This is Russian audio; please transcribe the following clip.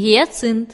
гиацинт